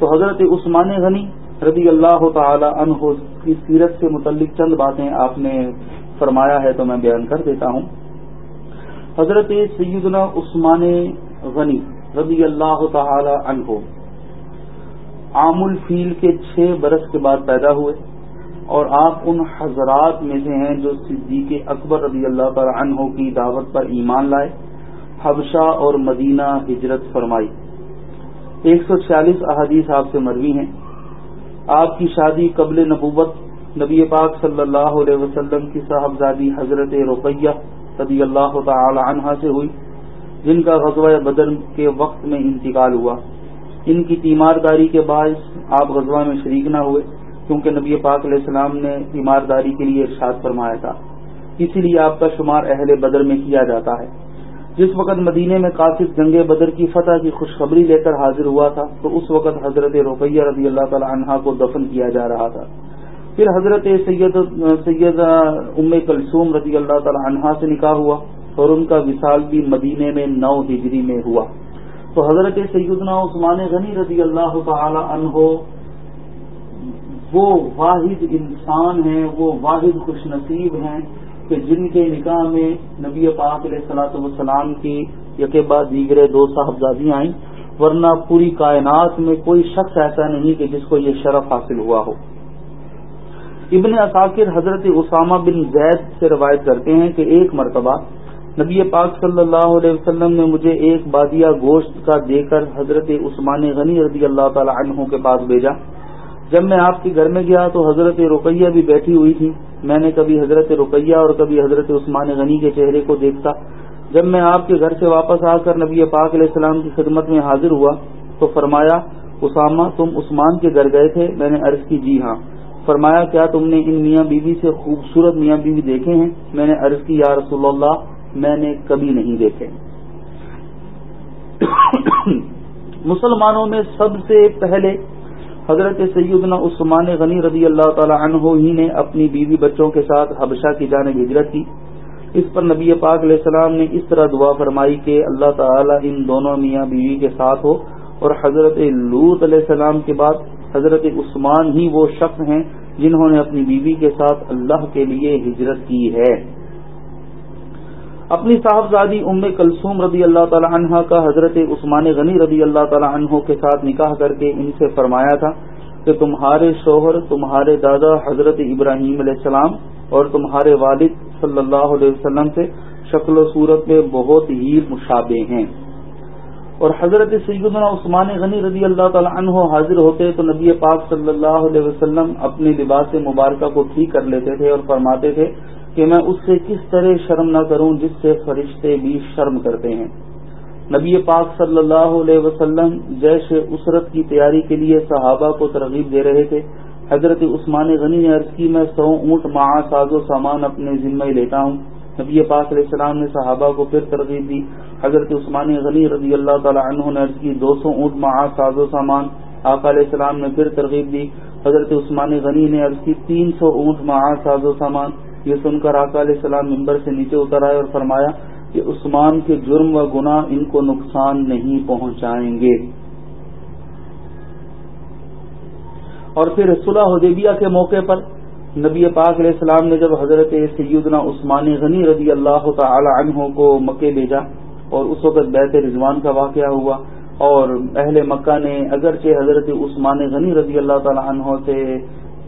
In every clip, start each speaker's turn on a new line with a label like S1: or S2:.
S1: تو حضرت عثمان غنی رضی اللہ تعالی عنہ کی سیرت سے متعلق چند باتیں آپ نے فرمایا ہے تو میں بیان کر دیتا ہوں۔ حضرت سیدنا عثمان غنی رضی اللہ تعالی عنہ عام الفیل کے چھ برس کے بعد پیدا ہوئے اور آپ ان حضرات میں سے ہیں جو صدیق اکبر رضی اللہ تعالی عنہ کی دعوت پر ایمان لائے، حبشہ اور مدینہ ہجرت فرمائی۔ ایک سو چھیالیس احادیث آپ سے مروی ہیں۔ آپ کی شادی قبل نبوت نبی پاک صلی اللہ علیہ وسلم کی صاحبزادی حضرت رقیہ رضی اللہ تعالی عنہا سے ہوئی، جن کا غزوہ بدر کے وقت میں انتقال ہوا۔ ان کی تیمارداری کے باعث آپ غزوہ میں شریک نہ ہوئے، کیونکہ نبی پاک علیہ السلام نے تیمارداری کے لیے ارشاد فرمایا تھا۔ اسی لیے آپ کا شمار اہل بدر میں کیا جاتا ہے۔ جس وقت مدینے میں قاصد جنگ بدر کی فتح کی خوشخبری لے کر حاضر ہوا تھا، تو اس وقت حضرت رقیہ رضی اللہ تعالی عنہا کو دفن کیا جا رہا تھا۔ پھر حضرت سید سید ام کلثوم رضی اللہ تعالی عنہا سے نکاح ہوا اور ان کا وصال بھی مدینے میں نو ہجری میں ہوا۔ تو حضرت سیدنا عثمان غنی رضی اللہ تعالی عنہ وہ واحد انسان ہیں، وہ واحد خوش نصیب ہیں۔ کہ جن کے نکاح میں نبی پاک علیہ صلاحت وسلام کی یقے بعد دیگرے دو صاحبزادیاں آئیں، ورنہ پوری کائنات میں کوئی شخص ایسا نہیں کہ جس کو یہ شرف حاصل ہوا ہو۔ ابن اثاکر حضرت اسامہ بن زید سے روایت کرتے ہیں کہ ایک مرتبہ نبی پاک صلی اللہ علیہ وسلم نے مجھے ایک بادیا گوشت کا دے کر حضرت عثمان غنی رضی اللہ تعالی عنہ کے پاس بھیجا۔ جب میں آپ کے گھر میں گیا تو حضرت رقیہ بھی بیٹھی ہوئی تھی میں نے کبھی حضرت رقیہ اور کبھی حضرت عثمان غنی کے چہرے کو دیکھتا جب میں آپ کے گھر سے واپس آ کر نبی پاک علیہ السلام کی خدمت میں حاضر ہوا تو فرمایا، اسامہ، تم عثمان کے گھر گئے تھے؟ میں نے عرض کی جی ہاں۔ فرمایا، کیا تم نے ان میاں بیوی سے خوبصورت میاں بیوی دیکھے ہیں؟ میں نے عرض کی، یا رسول اللہ، میں نے کبھی نہیں دیکھے۔ مسلمانوں میں سب سے پہلے حضرت سیدنا عثمان غنی رضی اللہ تعالی عنہ ہی نے اپنی بیوی بچوں کے ساتھ حبشہ کی جانب ہجرت کی۔ اس پر نبی پاک علیہ السلام نے اس طرح دعا فرمائی کہ اللہ تعالی ان دونوں میاں بیوی کے ساتھ ہو اور حضرت لوت علیہ السلام کے بعد حضرت عثمان ہی وہ شخص ہیں جنہوں نے اپنی بیوی کے ساتھ اللہ کے لیے ہجرت کی ہے۔ اپنی صاحبزادی ام کلثوم رضی اللہ تعالی عنہ کا حضرت عثمان غنی رضی اللہ تعالی عنہ کے ساتھ نکاح کر کے ان سے فرمایا تھا کہ تمہارے شوہر، تمہارے دادا حضرت ابراہیم علیہ السلام اور تمہارے والد صلی اللہ علیہ وسلم سے شکل و صورت میں بہت ہی مشابہ ہیں۔ اور حضرت سیدنا عثمان غنی رضی اللہ تعالی عنہ حاضر ہوتے تو نبی پاک صلی اللہ علیہ وسلم اپنے لباس مبارکہ کو ٹھیک کر لیتے تھے اور فرماتے تھے کہ میں اس سے کس طرح شرم نہ کروں جس سے فرشتے بھی شرم کرتے ہیں۔ نبی پاک صلی اللہ علیہ وسلم جیش اسرت کی تیاری کے لیے صحابہ کو ترغیب دے رہے تھے۔ حضرت عثمان غنی نے عرض کی، میں سو اونٹ مع ساز و سامان اپنے ذمہ لیتا ہوں۔ نبی پاک علیہ السلام نے صحابہ کو پھر ترغیب دی۔ حضرت عثمان غنی رضی اللہ تعالی عنہ نے عرض کی، دو سو اونٹ مع ساز و سامان۔ آقا علیہ السلام نے پھر ترغیب دی۔ حضرت عثمان غنی نے عرض کی، تین سو اونٹ مع ساز و سامان۔ یہ سن کر آقا علیہ السلام ممبر سے نیچے اتر آئے اور فرمایا کہ عثمان کے جرم و گناہ ان کو نقصان نہیں پہنچائیں گے۔ اور پھر صلح حدیبیہ کے موقع پر نبی پاک علیہ السلام نے جب حضرت سیدنا عثمان غنی رضی اللہ تعالی عنہ کو مکے بھیجا اور اس وقت بیت رضوان کا واقعہ ہوا اور اہل مکہ نے اگرچہ حضرت عثمان غنی رضی اللہ تعالی عنہ سے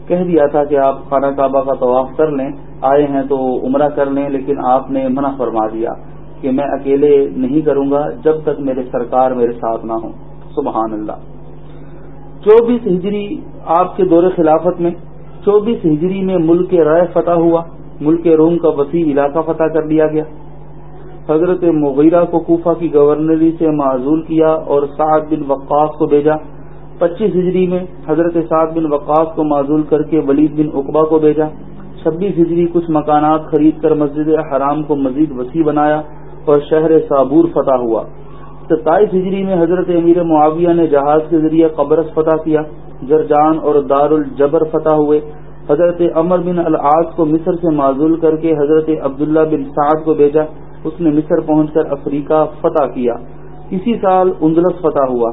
S1: کہہ دیا تھا کہ آپ خانہ کعبہ کا طواف کر لیں، آئے ہیں تو عمرہ کر لیں، لیکن آپ نے منع فرما دیا کہ میں اکیلے نہیں کروں گا جب تک میرے سرکار میرے ساتھ نہ ہوں۔ سبحان اللہ چوبیس ہجری آپ کے دور خلافت میں، چوبیس ہجری میں ملک رائے فتح ہوا، ملک روم کا وسیع علاقہ فتح کر لیا گیا۔ حضرت مغیرہ کو کوفہ کی گورنری سے معذول کیا اور سعد بن وقاص کو بھیجا۔ پچیس ہجری میں حضرت سعد بن وقاص کو معذول کر کے ولید بن اقبا کو بھیجا۔ چھبیس ہجری کچھ مکانات خرید کر مسجد حرام کو مزید وسیع بنایا اور شہر صابور فتح ہوا۔ ستائیس ہجری میں حضرت امیر معاویہ نے جہاز کے ذریعے قبرص فتح کیا۔ جرجان اور دار الجبر فتح ہوئے۔ حضرت عمر بن العاص کو مصر سے معذول کر کے حضرت عبداللہ بن سعد کو بھیجا۔ اس نے مصر پہنچ کر افریقہ فتح کیا۔ اسی سال اندلس فتح ہوا۔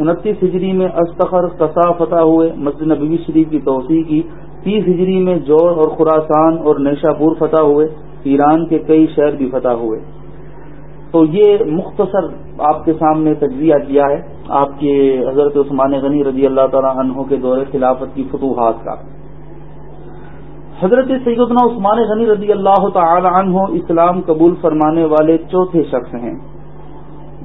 S1: انتیس ہجری میں استخر قصا فتح ہوئے۔ مسجد نبی شریف کی توسیع کی۔ تیس ہجری میں جوڑ اور خوراسان اور نیشا پور فتح ہوئے۔ ایران کے کئی شہر بھی فتح ہوئے۔ تو یہ مختصر آپ کے سامنے تجزیہ کیا ہے۔ آپ کے حضرت عثمان غنی رضی اللہ تعالیٰ عنہ کے دور خلافت کی فتوحات کا۔ حضرت سیدنا عثمان غنی رضی اللہ تعالی عنہ اسلام قبول فرمانے والے چوتھے شخص ہیں۔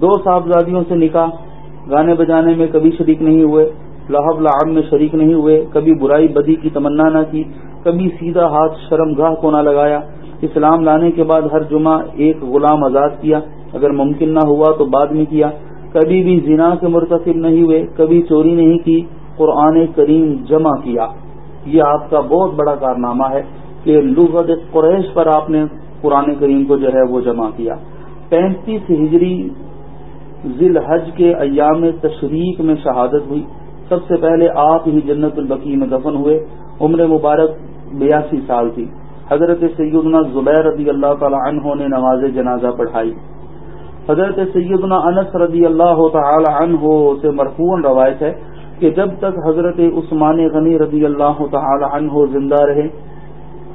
S1: دو صاحبزادیوں سے نکاح۔ گانے بجانے میں کبھی شریک نہیں ہوئے، لاہب لعب میں شریک نہیں ہوئے، کبھی برائی بدی کی تمنا نہ کی، کبھی سیدھا ہاتھ شرم گاہ کو نہ لگایا۔ اسلام لانے کے بعد ہر جمعہ ایک غلام آزاد کیا۔ اگر ممکن نہ ہوا تو بعد میں کیا۔ کبھی بھی زنا کے مرتکب نہیں ہوئے، کبھی چوری نہیں کی، قرآن کریم جمع کیا۔ یہ آپ کا بہت بڑا کارنامہ ہے کہ لغت قریش پر آپ نے قرآن کریم کو جو ہے وہ جمع کیا۔ پینتیس ہجری ذیل حج کے ایام تشریق میں شہادت ہوئی۔ سب سے پہلے آپ ہی جنت البقی میں دفن ہوئے۔ عمر مبارک بیاسی سال تھی۔ حضرت سیدنا زبیر رضی اللہ تعالی عنہ نے نماز جنازہ پڑھائی۔ حضرت سیدنا انس رضی اللہ تعالی عنہ سے مرفون روایت ہے کہ جب تک حضرت عثمان غنی رضی اللہ تعالی عنہ زندہ رہے،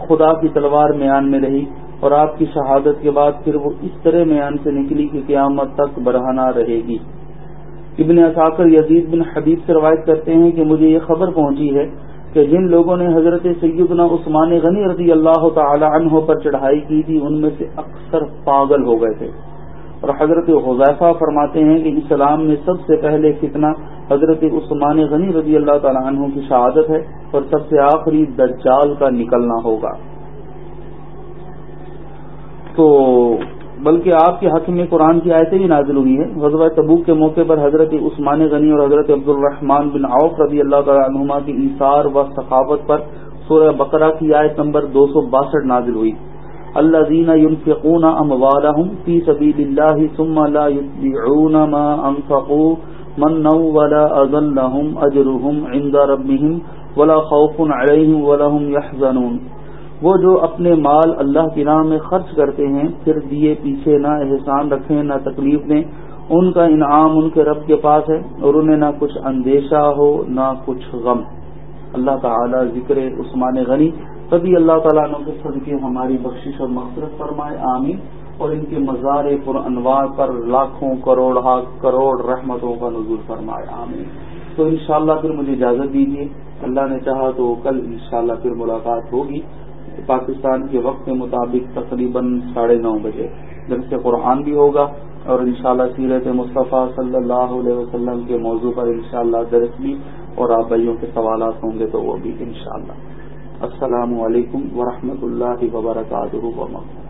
S1: خدا کی تلوار میان میں رہی۔ اور آپ کی شہادت کے بعد پھر وہ اس طرح میان سے نکلی کہ قیامت تک برہنا رہے گی۔ ابن اثاکر یزید بن حبیب سے روایت کرتے ہیں کہ مجھے یہ خبر پہنچی ہے کہ جن لوگوں نے حضرت سیدنا عثمان غنی رضی اللہ تعالی عنہ پر چڑھائی کی تھی، ان میں سے اکثر پاگل ہو گئے تھے۔ اور حضرت حضیفہ فرماتے ہیں کہ اسلام میں سب سے پہلے فتنہ حضرت عثمان غنی رضی اللہ تعالی عنہ کی شہادت ہے اور سب سے آخری دجال کا نکلنا ہوگا۔ تو بلکہ آپ کے حق میں قرآن کی آیتیں بھی نازل ہوئی ہیں۔ غزوہ تبوک کے موقع پر حضرت عثمان غنی اور حضرت عبد الرحمان بن عوف رضی اللہ تعالیٰ عنہما کی ایثار و ثقافت پر سورہ بقرہ کی آیت نمبر دو سو باسٹھ نازل ہوئی۔ اللہ دینا ينفقون اموالهم في سبيل الله ثم لا يتبعون ما انفقوا من ولا اذن لهم عند ربهم ولا خوف عليهم ولا هم يحزنون وہ جو اپنے مال اللہ کی راہ میں خرچ کرتے ہیں، پھر دیے پیچھے نہ احسان رکھیں، نہ تکلیف دیں۔ ان کا انعام ان کے رب کے پاس ہے اور انہیں نہ کچھ اندیشہ ہو، نہ کچھ غم۔ اللہ تعالی ذکر عثمان غنی تبھی اللہ تعالیٰ عنہ کے صدقے ہماری بخشش اور مقصرت فرمائے، آمین۔ اور ان کے مزار پر انوار پر لاکھوں کروڑ کروڑ رحمتوں کا نزول فرمائے، آمین۔ تو انشاءاللہ پھر مجھے اجازت دیجیے اللہ نے چاہا تو کل انشاءاللہ پھر ملاقات ہوگی۔ پاکستان کے وقت کے مطابق تقریباً ساڑھے نو بجے جب سے قرآن بھی ہوگا اور انشاءاللہ سیرت مصطفیٰ صلی اللہ علیہ وسلم کے موضوع پر انشاءاللہ درس بھی اور آپ بھائیوں کے سوالات ہوں گے تو وہ بھی انشاءاللہ۔ السلام علیکم ورحمۃ اللہ وبرکاتہ۔